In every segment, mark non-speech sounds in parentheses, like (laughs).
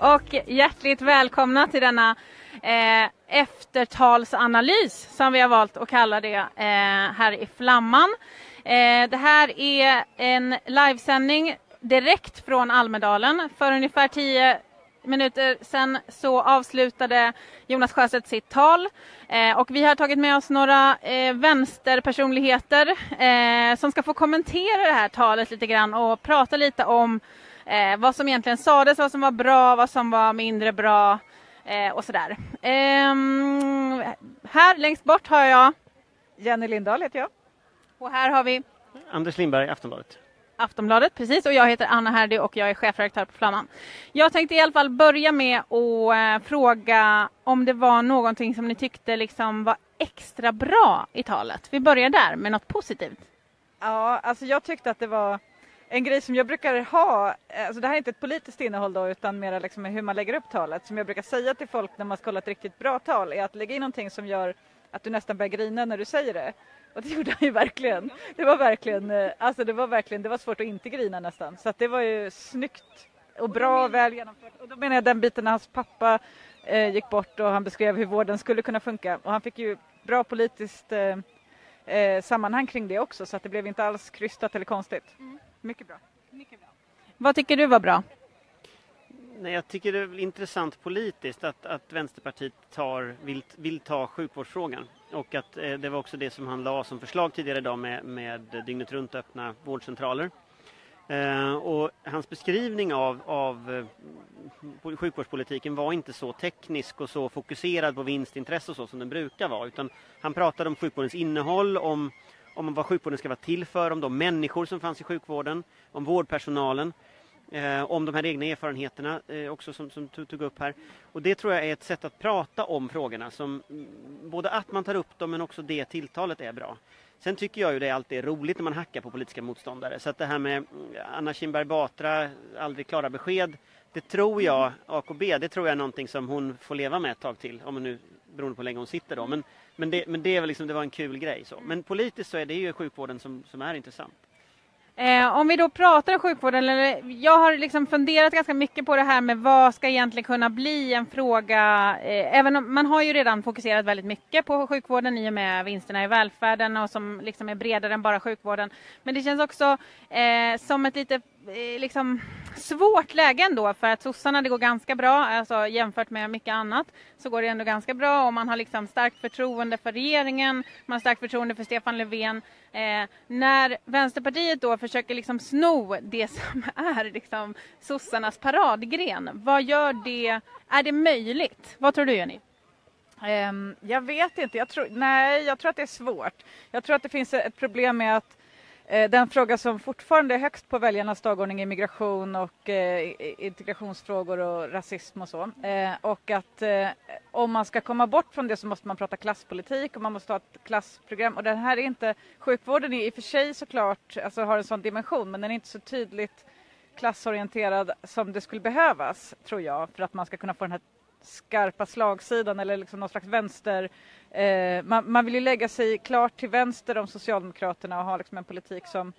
Och hjärtligt välkomna till denna eh, eftertalsanalys som vi har valt att kalla det eh, här i Flamman. Eh, det här är en livesändning direkt från Almedalen. För ungefär tio minuter sedan så avslutade Jonas Sjöstedt sitt tal eh, och vi har tagit med oss några eh, vänsterpersonligheter eh, som ska få kommentera det här talet lite grann och prata lite om eh, vad som egentligen sades, vad som var bra, vad som var mindre bra eh, och sådär. Ehm, här längst bort har jag Jenny Lindahl heter jag. och här har vi Anders Lindberg, Aftonbladet. Aftonbladet, precis. Och jag heter Anna Herdy och jag är chefredaktör på Flamman. Jag tänkte i alla fall börja med att eh, fråga om det var någonting som ni tyckte liksom var extra bra i talet. Vi börjar där med något positivt. Ja, alltså jag tyckte att det var en grej som jag brukar ha, eh, alltså det här är inte ett politiskt innehåll då utan mer liksom hur man lägger upp talet. Som jag brukar säga till folk när man ska hålla ett riktigt bra tal är att lägga in någonting som gör att du nästan börjar grina när du säger det. Och det (laughs) gjorde han ju verkligen. Det var verkligen, eh, alltså det var verkligen, det var svårt att inte grina nästan. Så att det var ju snyggt och bra och väl genomfört. Och då menar jag den biten när hans pappa eh, gick bort och han beskrev hur vården skulle kunna funka. Och han fick ju bra politiskt eh, eh, sammanhang kring det också så att det blev inte alls krystat eller konstigt. Mm. Mycket bra. Vad tycker du var bra? Nej, jag tycker det är intressant politiskt att, att Vänsterpartiet tar, vill, vill ta sjukvårdsfrågan. Och att eh, det var också det som han la som förslag tidigare idag med, med dygnet runt öppna vårdcentraler. Eh, och hans beskrivning av, av eh, sjukvårdspolitiken var inte så teknisk och så fokuserad på vinstintresse och så som den brukar vara. Utan han pratade om sjukvårdens innehåll, om, om vad sjukvården ska vara till för, om de människor som fanns i sjukvården, om vårdpersonalen. Eh, om de här egna erfarenheterna eh, också som, som du tog upp här. Och det tror jag är ett sätt att prata om frågorna som mm, både att man tar upp dem men också det tilltalet är bra. Sen tycker jag ju det alltid är roligt när man hackar på politiska motståndare. Så att det här med mm, Anna Kinberg Batra, aldrig klara besked. Det tror jag, AKB, det tror jag är någonting som hon får leva med ett tag till. Om hon nu, beroende på hur länge hon sitter då. Men, men, det, men det, var, liksom, det var en kul grej. Så. Men politiskt så är det ju sjukvården som, som är intressant. Eh, om vi då pratar om sjukvården, eller, jag har liksom funderat ganska mycket på det här med vad ska egentligen kunna bli en fråga, eh, även om man har ju redan fokuserat väldigt mycket på sjukvården i och med vinsterna i välfärden och som liksom är bredare än bara sjukvården. Men det känns också eh, som ett lite Eh, liksom svårt läge ändå för att sossarna det går ganska bra, alltså jämfört med mycket annat så går det ändå ganska bra och man har liksom starkt förtroende för regeringen, man har starkt förtroende för Stefan Löfven. Eh, när Vänsterpartiet då försöker liksom sno det som (laughs) är liksom sossarnas paradgren, vad gör det, är det möjligt? Vad tror du Jenny? Um, jag vet inte, jag tror, nej jag tror att det är svårt. Jag tror att det finns ett problem med att Eh, den fråga som fortfarande är högst på väljarnas dagordning är migration och eh, integrationsfrågor och rasism och så. Eh, och att om man ska komma bort från det så måste man prata klasspolitik och man måste ha ett klassprogram. Och den här är inte, sjukvården är i och för sig såklart, alltså har en sån dimension men den är inte så tydligt klassorienterad som det skulle behövas, tror jag, för att man ska kunna få den här skarpa slagsidan eller liksom någon slags vänster... Eh, man, man vill ju lägga sig klart till vänster om Socialdemokraterna och ha liksom en politik som,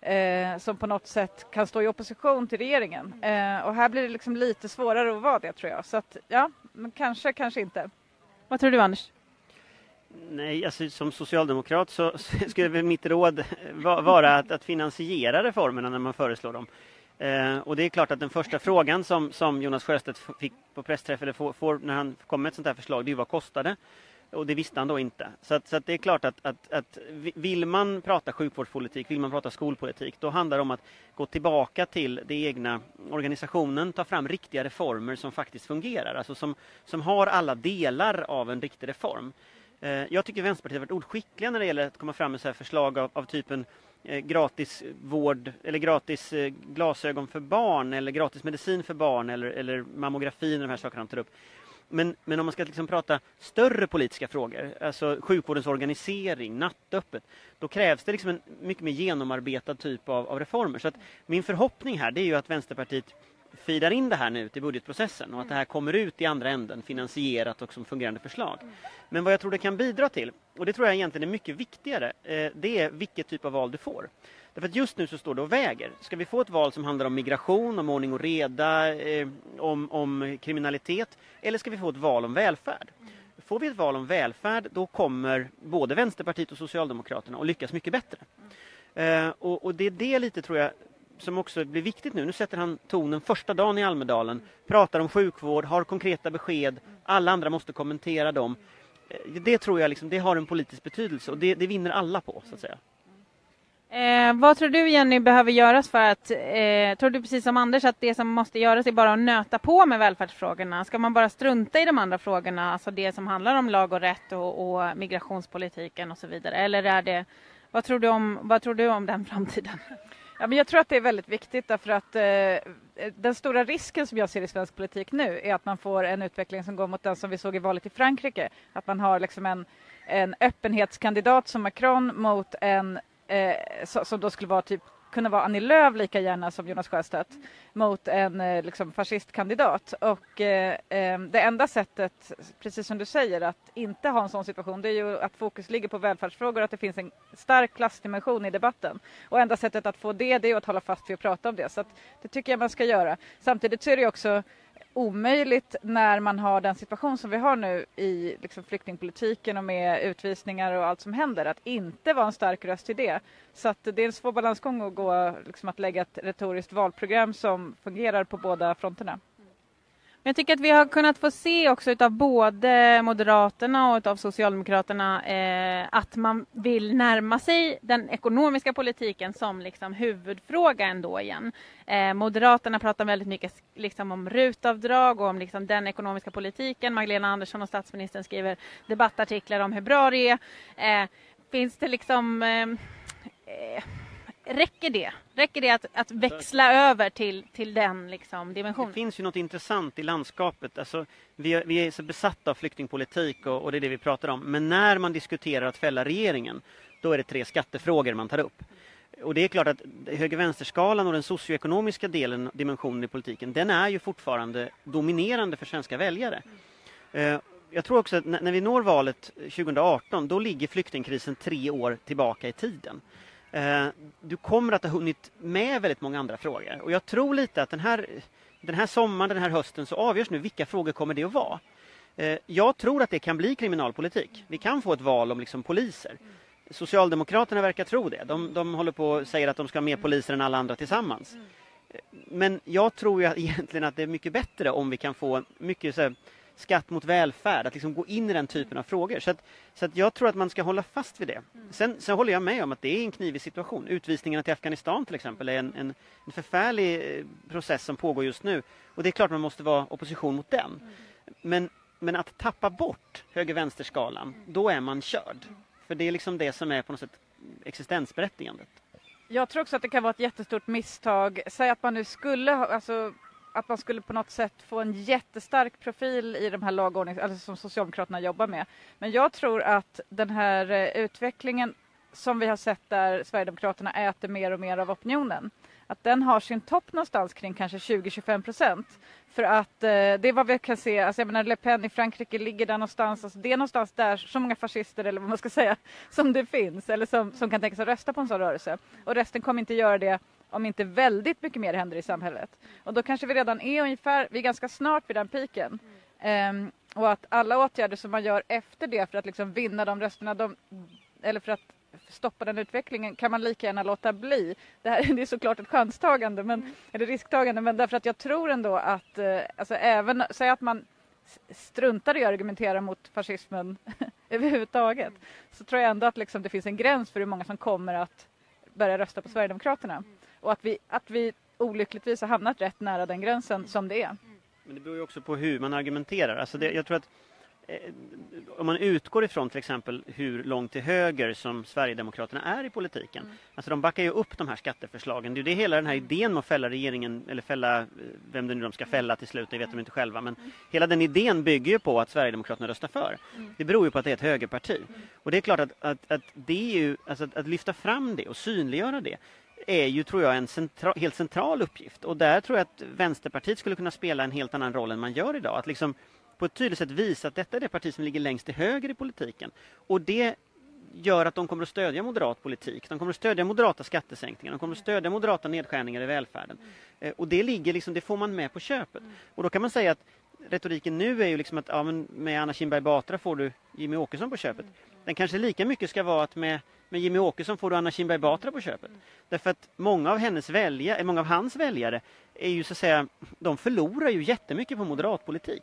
eh, som på något sätt kan stå i opposition till regeringen. Eh, och här blir det liksom lite svårare att vara det tror jag. Så att ja, men kanske, kanske inte. Vad tror du Anders? Nej, alltså, som socialdemokrat så så (laughs) skulle mitt råd vara att, att finansiera reformerna när man föreslår dem. Eh, och det är klart att den första frågan som, som Jonas Sjöstedt fick på pressträff eller får, får när han kom med ett sånt här förslag, det är ju vad kostade? Och det visste han då inte. Så, att, så att det är klart att, att, att vill man prata sjukvårdspolitik, vill man prata skolpolitik, då handlar det om att gå tillbaka till den egna organisationen, ta fram riktiga reformer som faktiskt fungerar, alltså som, som har alla delar av en riktig reform. Eh, jag tycker Vänsterpartiet har varit oskickliga skickliga när det gäller att komma fram med så här förslag av, av typen Eh, gratis vård eller gratis eh, glasögon för barn eller gratis medicin för barn eller, eller mammografi, de här sakerna de tar upp. Men, men om man ska liksom prata större politiska frågor, alltså sjukvårdens organisering, nattöppet, då krävs det liksom en mycket mer genomarbetad typ av, av reformer. Så att min förhoppning här det är ju att Vänsterpartiet feedar in det här nu till budgetprocessen och att det här kommer ut i andra änden finansierat och som fungerande förslag. Men vad jag tror det kan bidra till, och det tror jag egentligen är mycket viktigare, eh, det är vilket typ av val du får. Därför att just nu så står det och väger. Ska vi få ett val som handlar om migration, om ordning och reda, eh, om, om kriminalitet eller ska vi få ett val om välfärd? Får vi ett val om välfärd då kommer både Vänsterpartiet och Socialdemokraterna att lyckas mycket bättre. Eh, och, och, det är det lite tror jag som också blir viktigt nu. Nu sätter han tonen första dagen i Almedalen, pratar om sjukvård, har konkreta besked, alla andra måste kommentera dem. Eh, det tror jag liksom, det har en politisk betydelse och det, det vinner alla på så att säga. Eh, vad tror du Jenny behöver göras för att, eh, tror du precis som Anders att det som måste göras är bara att nöta på med välfärdsfrågorna? Ska man bara strunta i de andra frågorna, alltså det som handlar om lag och rätt och, och migrationspolitiken och så vidare? Eller är det, vad tror du om, vad tror du om den framtiden? Ja, men jag tror att det är väldigt viktigt därför att eh, den stora risken som jag ser i svensk politik nu är att man får en utveckling som går mot den som vi såg i valet i Frankrike. Att man har liksom en, en öppenhetskandidat som Macron mot en eh, som då skulle vara typ kunna vara Annie Lööf lika gärna som Jonas Sjöstedt mot en eh, liksom, fascistkandidat. Och eh, eh, det enda sättet, precis som du säger, att inte ha en sån situation det är ju att fokus ligger på välfärdsfrågor och att det finns en stark klassdimension i debatten. Och enda sättet att få det, det är att hålla fast vid att prata om det. Så det tycker jag man ska göra. Samtidigt så är det också omöjligt när man har den situation som vi har nu i liksom flyktingpolitiken och med utvisningar och allt som händer, att inte vara en stark röst i det. Så att det är en svår balansgång att gå, liksom att lägga ett retoriskt valprogram som fungerar på båda fronterna. Jag tycker att vi har kunnat få se också utav både Moderaterna och utav Socialdemokraterna eh, att man vill närma sig den ekonomiska politiken som liksom huvudfråga ändå igen. Eh, Moderaterna pratar väldigt mycket liksom om rutavdrag och om liksom den ekonomiska politiken. Magdalena Andersson och statsministern skriver debattartiklar om hur bra det är. Eh, finns det liksom eh, eh, räcker det? Räcker det att, att växla över till, till den liksom, dimensionen? Det finns ju något intressant i landskapet. Alltså, vi, är, vi är så besatta av flyktingpolitik och, och, det är det vi pratar om. Men när man diskuterar att fälla regeringen, då är det tre skattefrågor man tar upp. Och det är klart att höger-vänsterskalan och den socioekonomiska delen, dimensionen i politiken, den är ju fortfarande dominerande för svenska väljare. Mm. Jag tror också att när vi når valet 2018, då ligger flyktingkrisen tre år tillbaka i tiden. Eh, du kommer att ha hunnit med väldigt många andra frågor. Och jag tror lite att den här, den här sommaren, den här hösten så avgörs nu vilka frågor kommer det att vara. Eh, jag tror att det kan bli kriminalpolitik. Vi kan få ett val om liksom poliser. Socialdemokraterna verkar tro det. De, de håller på och säger att de ska ha mer poliser än alla andra tillsammans. Eh, men jag tror ju (laughs) egentligen att det är mycket bättre om vi kan få mycket så här, skatt mot välfärd, att liksom gå in i den typen av frågor. Så, att, så att jag tror att man ska hålla fast vid det. Sen, sen håller jag med om att det är en knivig situation. Utvisningarna till Afghanistan till exempel är en, en, en förfärlig eh, process som pågår just nu. Och det är klart man måste vara opposition mot den. Men, men att tappa bort höger-vänster-skalan, då är man körd. För det är liksom det som är på något sätt existensberättigandet. Jag tror också att det kan vara ett jättestort misstag. Säg att man nu skulle, alltså att man skulle på något sätt få en jättestark profil i de här lagordnings, alltså som Socialdemokraterna jobbar med. Men jag tror att den här eh, utvecklingen som vi har sett där Sverigedemokraterna äter mer och mer av opinionen, att den har sin topp någonstans kring kanske 20-25 procent. För att eh, det är vad vi kan se, alltså jag menar Le Pen i Frankrike ligger där någonstans, alltså det är någonstans där så många fascister eller vad man ska säga (laughs) som det finns eller som, som kan tänka sig rösta på en sån rörelse. Och resten kommer inte göra det om inte väldigt mycket mer händer i samhället. Och då kanske vi redan är ungefär, vi är ganska snart vid den piken. Um, och att alla åtgärder som man gör efter det för att liksom vinna de rösterna, de, eller för att stoppa den utvecklingen kan man lika gärna låta bli. Det, här, (laughs) det är såklart ett chanstagande, men, mm. eller risktagande, men därför att jag tror ändå att, eh, alltså även, säg att man struntar i att argumentera mot fascismen (laughs) överhuvudtaget, så tror jag ändå att liksom det finns en gräns för hur många som kommer att börja rösta på Sverigedemokraterna. Och att vi, att vi olyckligtvis har hamnat rätt nära den gränsen som det är. Men det beror ju också på hur man argumenterar. Alltså det, jag tror att eh, om man utgår ifrån till exempel hur långt till höger som Sverigedemokraterna är i politiken. Mm. Alltså de backar ju upp de här skatteförslagen. Det är det hela den här idén med att fälla regeringen, eller fälla eh, vem det nu de ska fälla till slut, det vet de inte själva. Men mm. hela den idén bygger ju på att Sverigedemokraterna röstar för. Mm. Det beror ju på att det är ett högerparti. Och det är klart att, att, att det är ju, alltså att, att lyfta fram det och synliggöra det är ju, tror jag, en centra, helt central uppgift. Och där tror jag att Vänsterpartiet skulle kunna spela en helt annan roll än man gör idag. Att liksom på ett tydligt sätt visa att detta är det parti som ligger längst till höger i politiken. Och det gör att de kommer att stödja moderat politik. De kommer att stödja moderata skattesänkningar, de kommer att stödja moderata nedskärningar i välfärden. Eh, och det ligger liksom, det får man med på köpet. Och då kan man säga att retoriken nu är ju liksom att ja, men med Anna Kinberg Batra får du Jimmy Åkesson på köpet. Den kanske lika mycket ska vara att med, med Jimmy Åkesson får du Anna Kinberg Batra på köpet. Därför att många av hennes väljare, eh, många av hans väljare är ju så att säga, de förlorar ju jättemycket på moderatpolitik.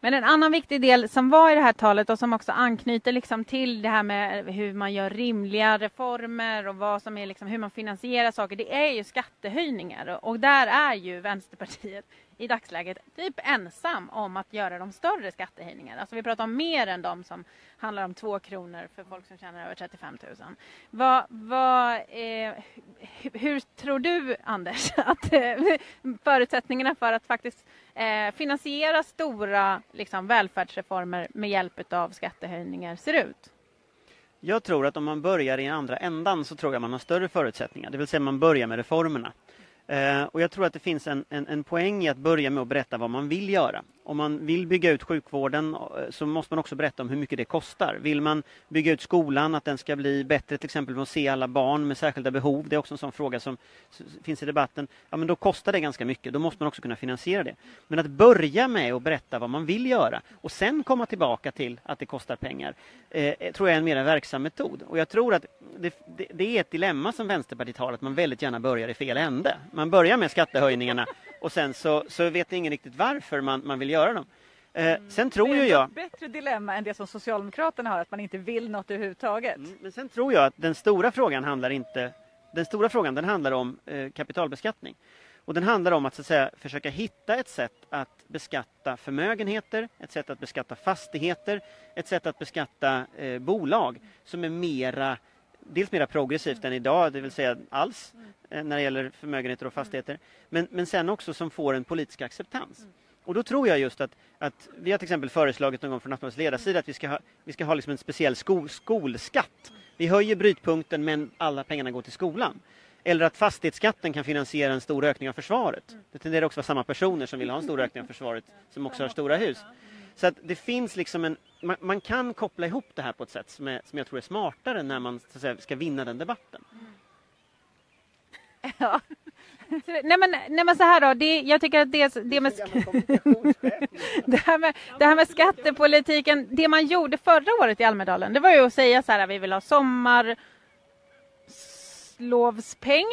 Men en annan viktig del som var i det här talet och som också anknyter liksom till det här med hur man gör rimliga reformer och vad som är liksom hur man finansierar saker, det är ju skattehöjningar och där är ju Vänsterpartiet i dagsläget typ ensam om att göra de större skattehöjningarna. Alltså vi pratar om mer än de som handlar om två kronor för folk som tjänar över 35 000. Vad, vad, eh, hur tror du, Anders, (laughs) att eh, förutsättningarna för att faktiskt eh, finansiera stora liksom, välfärdsreformer med hjälp av skattehöjningar ser ut? Jag tror att om man börjar i andra ändan så tror jag man har större förutsättningar. Det vill säga man börjar med reformerna. Eh, och jag tror att det finns en, en, en, poäng i att börja med att berätta vad man vill göra. Om man vill bygga ut sjukvården eh, så måste man också berätta om hur mycket det kostar. Vill man bygga ut skolan, att den ska bli bättre till exempel med att se alla barn med särskilda behov. Det är också en sån fråga som finns i debatten. Ja, men då kostar det ganska mycket. Då måste man också kunna finansiera det. Men att börja med att berätta vad man vill göra och sen komma tillbaka till att det kostar pengar eh, tror jag är en mer verksam metod. Och jag tror att det, det, det, är ett dilemma som Vänsterpartiet har, att man väldigt gärna börjar i fel ände. Man börjar med skattehöjningarna och sen så, så vet ingen riktigt varför man, man vill göra dem. Eh, mm. Sen tror ju jag... Det är ett bättre dilemma än det som Socialdemokraterna har, att man inte vill något överhuvudtaget. Mm, men sen tror jag att den stora frågan handlar inte... Den stora frågan den handlar om eh, kapitalbeskattning. Och den handlar om att, så att säga, försöka hitta ett sätt att beskatta förmögenheter, ett sätt att beskatta fastigheter, ett sätt att beskatta eh, bolag som är mera dels mera progressivt än idag, det vill säga alls eh, när det gäller förmögenheter och fastigheter. Men, men sen också som får en politisk acceptans. Och då tror jag just att, att vi har till exempel föreslagit någon gång från Aftonbladets ledarsida att vi ska ha, vi ska ha liksom en speciell skol, skolskatt. Vi höjer brytpunkten men alla pengarna går till skolan. Eller att fastighetsskatten kan finansiera en stor ökning av försvaret. Det tenderar också att vara samma personer som vill ha en stor ökning av försvaret som också har stora hus. Så att det finns liksom en, man, man, kan koppla ihop det här på ett sätt som, är, som jag tror är smartare när man så säga, ska vinna den debatten. Ja. nej, men, nej men så här då, det, jag tycker att det, det, med, (laughs) det, här med, det här med skattepolitiken, det man gjorde förra året i Almedalen, det var ju att säga så här, vi vill ha sommarlovspeng,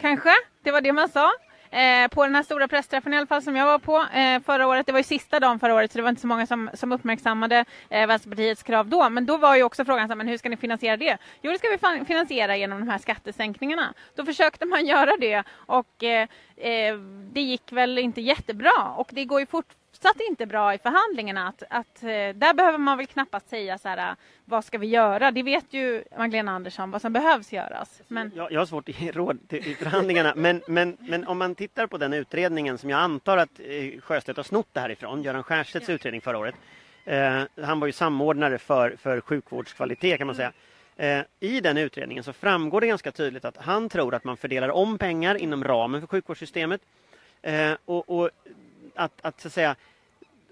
kanske, det var det man sa. Eh, på den här stora pressträffen i alla fall som jag var på eh, förra året. Det var ju sista dagen förra året så det var inte så många som, som uppmärksammade eh, Vänsterpartiets krav då. Men då var ju också frågan så här, men hur ska ni finansiera det? Jo, det ska vi finansiera genom de här skattesänkningarna. Då försökte man (laughs) göra det och eh, eh, det gick väl inte jättebra och det går ju fort, fortsatt inte bra i förhandlingarna. Att, att, eh, där behöver man väl knappast säga så här, vad ska vi göra? Det vet ju Magdalena Andersson vad som behövs göras. Men... Jag, jag har svårt att ge (laughs) råd i förhandlingarna, men, men, men om man tittar på den utredningen som jag antar att eh, Sjöstedt har snott det här ifrån, Göran Stiernstedts ja. utredning förra året. Eh, han var ju samordnare för, för sjukvårdskvalitet kan man säga. Eh, I den utredningen så framgår det ganska tydligt att han tror att man fördelar om pengar inom ramen för sjukvårdssystemet. Eh, och, och att, att, så att säga,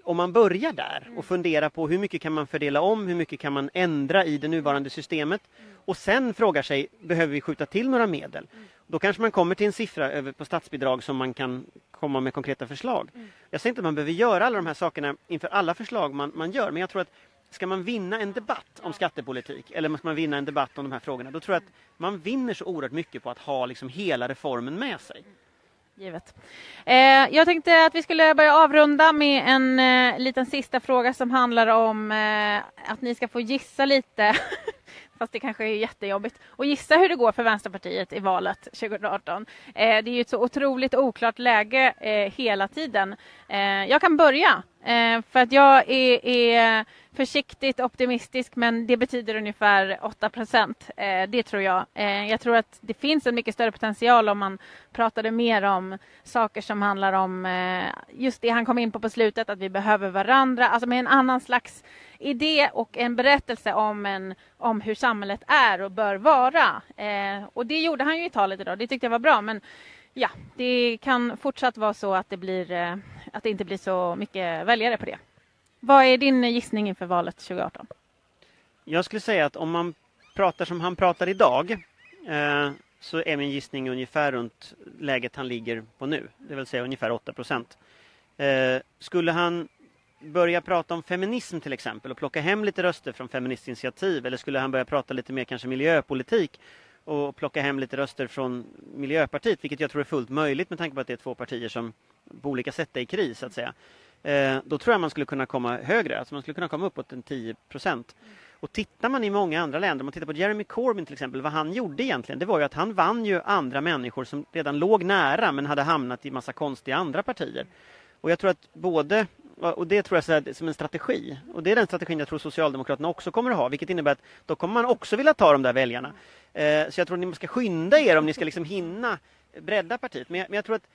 om man börjar där och funderar på hur mycket kan man fördela om, hur mycket kan man ändra i det nuvarande systemet och sen frågar sig, behöver vi skjuta till några medel? Då kanske man kommer till en siffra över på statsbidrag som man kan komma med konkreta förslag. Jag säger inte att man behöver göra alla de här sakerna inför alla förslag man, man gör, men jag tror att ska man vinna en debatt om skattepolitik eller ska man vinna en debatt om de här frågorna, då tror jag att man vinner så oerhört mycket på att ha liksom hela reformen med sig. Givet. Eh, jag tänkte att vi skulle börja avrunda med en eh, liten sista fråga som handlar om eh, att ni ska få gissa lite, (laughs) fast det kanske är jättejobbigt, och gissa hur det går för Vänsterpartiet i valet 2018. Eh, det är ju ett så otroligt oklart läge eh, hela tiden. Eh, jag kan börja, eh, för att jag är, är försiktigt optimistisk men det betyder ungefär 8 procent. Eh, det tror jag. Eh, jag tror att det finns en mycket större potential om man pratade mer om saker som handlar om eh, just det han kom in på på slutet, att vi behöver varandra, alltså med en annan slags idé och en berättelse om, en, om hur samhället är och bör vara. Eh, och det gjorde han ju i talet idag, det tyckte jag var bra. Men ja, det kan fortsatt vara så att det, blir, eh, att det inte blir så mycket väljare på det. Vad är din gissning inför valet 2018? Jag skulle säga att om man pratar som han pratar idag eh, så är min gissning ungefär runt läget han ligger på nu, det vill säga ungefär 8 procent. Eh, skulle han börja prata om feminism till exempel och plocka hem lite röster från Feministinitiativ eller skulle han börja prata lite mer kanske miljöpolitik och plocka hem lite röster från Miljöpartiet, vilket jag tror är fullt möjligt med tanke på att det är två partier som på olika sätt är i kris, så att säga. Eh, då tror jag man skulle kunna komma högre, alltså man skulle kunna komma uppåt en 10 procent. Och tittar man i många andra länder, om man tittar på Jeremy Corbyn till exempel, vad han gjorde egentligen, det var ju att han vann ju andra människor som redan låg nära men hade hamnat i massa konstiga andra partier. Och jag tror att både och det tror jag är som en strategi. Och det är den strategin jag tror Socialdemokraterna också kommer att ha, vilket innebär att då kommer man också vilja ta de där väljarna. Eh, så jag tror att ni ska skynda er om ni ska liksom hinna bredda partiet. Men jag, men jag tror att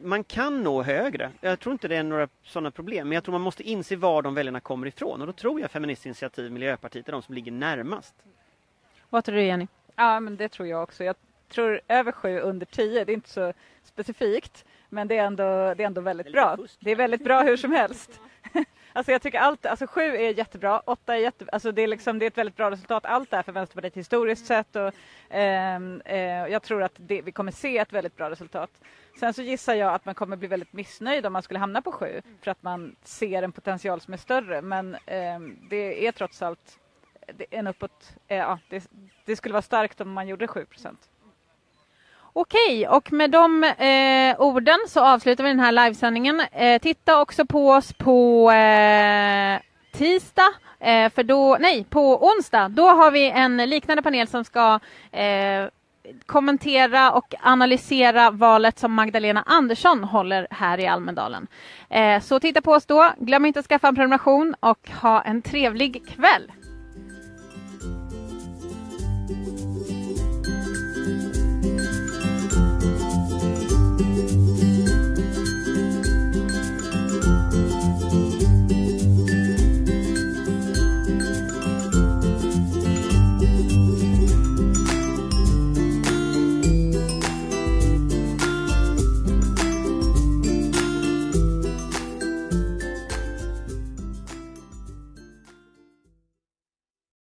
man kan nå högre. Jag tror inte det är några sådana problem. Men jag tror man måste inse var de väljarna kommer ifrån. Och då tror jag Feministiskt initiativ, Miljöpartiet är de som ligger närmast. Vad tror du Jenny? Ja, men det tror jag också. Jag tror över sju, under tio. Det är inte så specifikt. Men det är ändå, det är ändå väldigt bra. Det är väldigt bra hur som helst. (laughs) Alltså jag tycker allt, alltså sju är jättebra, åtta är jätte, alltså det är liksom, det är ett väldigt bra resultat allt det här för Vänsterpartiet historiskt sett och eh, eh, jag tror att det, vi kommer se ett väldigt bra resultat. Sen så gissar jag att man kommer bli väldigt missnöjd om man skulle hamna på sju för att man ser en potential som är större men eh, det är trots allt en uppåt, eh, ja, det, det skulle vara starkt om man gjorde 7 procent. Okej, och med de eh, orden så avslutar vi den här livesändningen. Eh, titta också på oss på eh, tisdag, eh, för då, nej, på onsdag. Då har vi en liknande panel som ska eh, kommentera och analysera valet som Magdalena Andersson håller här i Almedalen. Eh, så titta på oss då. Glöm inte att skaffa en prenumeration och ha en trevlig kväll.